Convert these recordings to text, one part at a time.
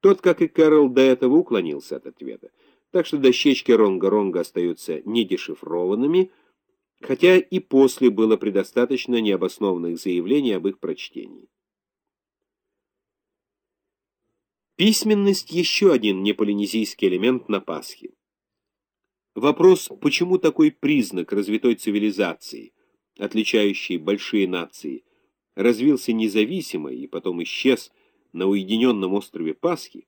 Тот, как и Кэрол, до этого уклонился от ответа, так что дощечки Ронга-Ронга остаются недешифрованными, хотя и после было предостаточно необоснованных заявлений об их прочтении. Письменность – еще один неполинезийский элемент на Пасхе. Вопрос, почему такой признак развитой цивилизации, отличающий большие нации, развился независимо и потом исчез на уединенном острове Пасхи,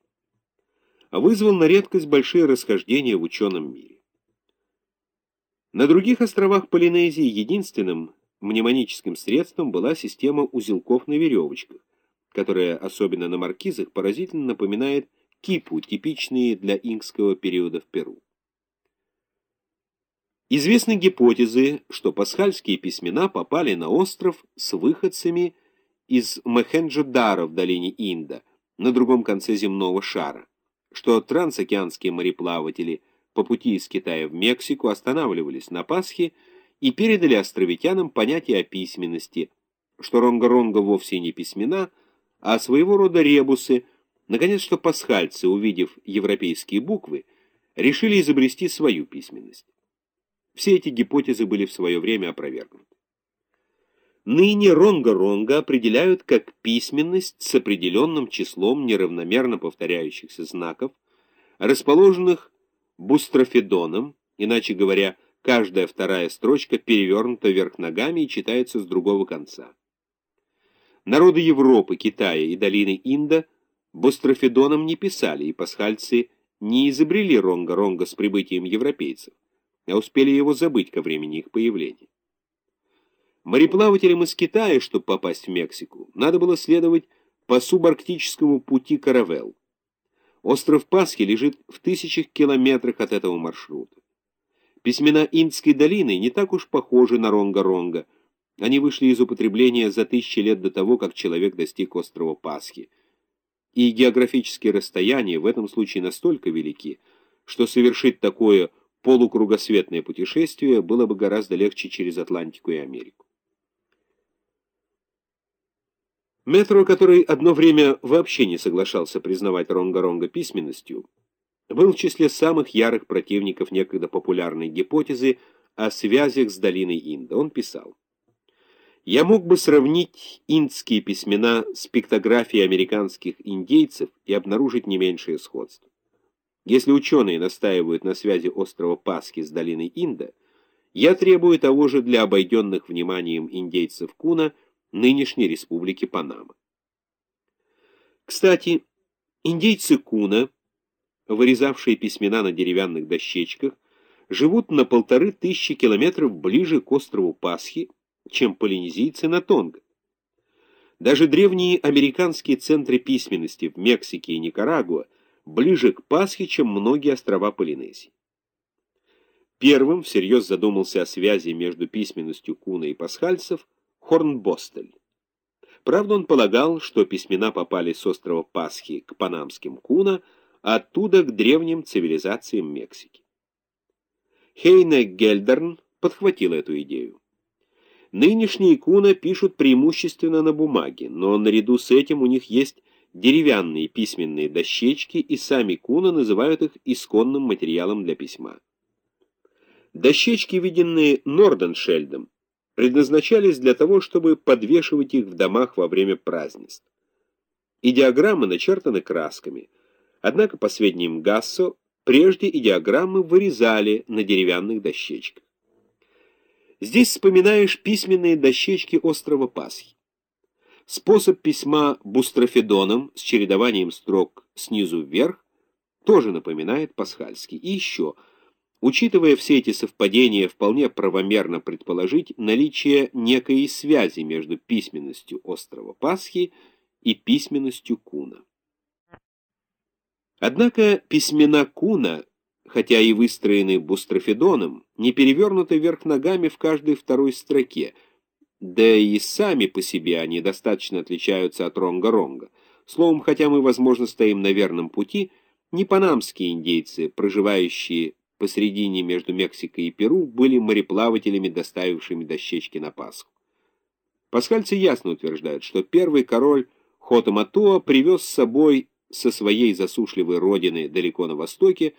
вызвал на редкость большие расхождения в ученом мире. На других островах Полинезии единственным мнемоническим средством была система узелков на веревочках, которая, особенно на маркизах, поразительно напоминает кипу, типичные для инкского периода в Перу. Известны гипотезы, что пасхальские письмена попали на остров с выходцами из Мохенджо-Даро в долине Инда, на другом конце земного шара, что трансокеанские мореплаватели по пути из Китая в Мексику останавливались на Пасхе и передали островитянам понятие о письменности, что ронга-ронга вовсе не письмена, а своего рода ребусы, наконец, что пасхальцы, увидев европейские буквы, решили изобрести свою письменность. Все эти гипотезы были в свое время опровергнуты. Ныне ронга-ронга определяют как письменность с определенным числом неравномерно повторяющихся знаков, расположенных бустрофедоном, иначе говоря, каждая вторая строчка перевернута вверх ногами и читается с другого конца. Народы Европы, Китая и долины Инда бустрофедоном не писали, и пасхальцы не изобрели ронга-ронга с прибытием европейцев, а успели его забыть ко времени их появления. Мореплавателям из Китая, чтобы попасть в Мексику, надо было следовать по субарктическому пути Каравелл. Остров Пасхи лежит в тысячах километрах от этого маршрута. Письмена Индской долины не так уж похожи на ронга-ронга, они вышли из употребления за тысячи лет до того, как человек достиг острова Пасхи. И географические расстояния в этом случае настолько велики, что совершить такое полукругосветное путешествие было бы гораздо легче через Атлантику и Америку. Метро, который одно время вообще не соглашался признавать Ронга-Ронга письменностью, был в числе самых ярых противников некогда популярной гипотезы о связях с долиной Инда. Он писал, я мог бы сравнить индские письмена с пиктографией американских индейцев и обнаружить не меньшее сходство. Если ученые настаивают на связи острова Пасхи с долиной Инда, я требую того же для обойденных вниманием индейцев Куна нынешней республики Панама. Кстати, индейцы Куна, вырезавшие письмена на деревянных дощечках, живут на полторы тысячи километров ближе к острову Пасхи, чем полинезийцы на Тонго. Даже древние американские центры письменности в Мексике и Никарагуа ближе к Пасхе, чем многие острова Полинезии. Первым всерьез задумался о связи между письменностью куна и пасхальцев Хорнбостель. Правда, он полагал, что письмена попали с острова Пасхи к панамским куна, а оттуда к древним цивилизациям Мексики. Хейне Гельдерн подхватил эту идею. Нынешние куна пишут преимущественно на бумаге, но наряду с этим у них есть деревянные письменные дощечки, и сами куна называют их исконным материалом для письма. Дощечки, виденные Норденшельдом, предназначались для того, чтобы подвешивать их в домах во время празднеств. И диаграммы начертаны красками. Однако, по сведениям Гассо, прежде и диаграммы вырезали на деревянных дощечках. Здесь вспоминаешь письменные дощечки острова Пасхи. Способ письма бустрофедоном с чередованием строк снизу вверх тоже напоминает пасхальский. И еще, учитывая все эти совпадения, вполне правомерно предположить наличие некой связи между письменностью острова Пасхи и письменностью Куна. Однако письмена Куна хотя и выстроены бустрофедоном, не перевернуты вверх ногами в каждой второй строке, да и сами по себе они достаточно отличаются от ронга-ронга. Словом, хотя мы, возможно, стоим на верном пути, не панамские индейцы, проживающие посредине между Мексикой и Перу, были мореплавателями, доставившими дощечки на Пасху. Пасхальцы ясно утверждают, что первый король Хотоматуа привез с собой со своей засушливой родины далеко на востоке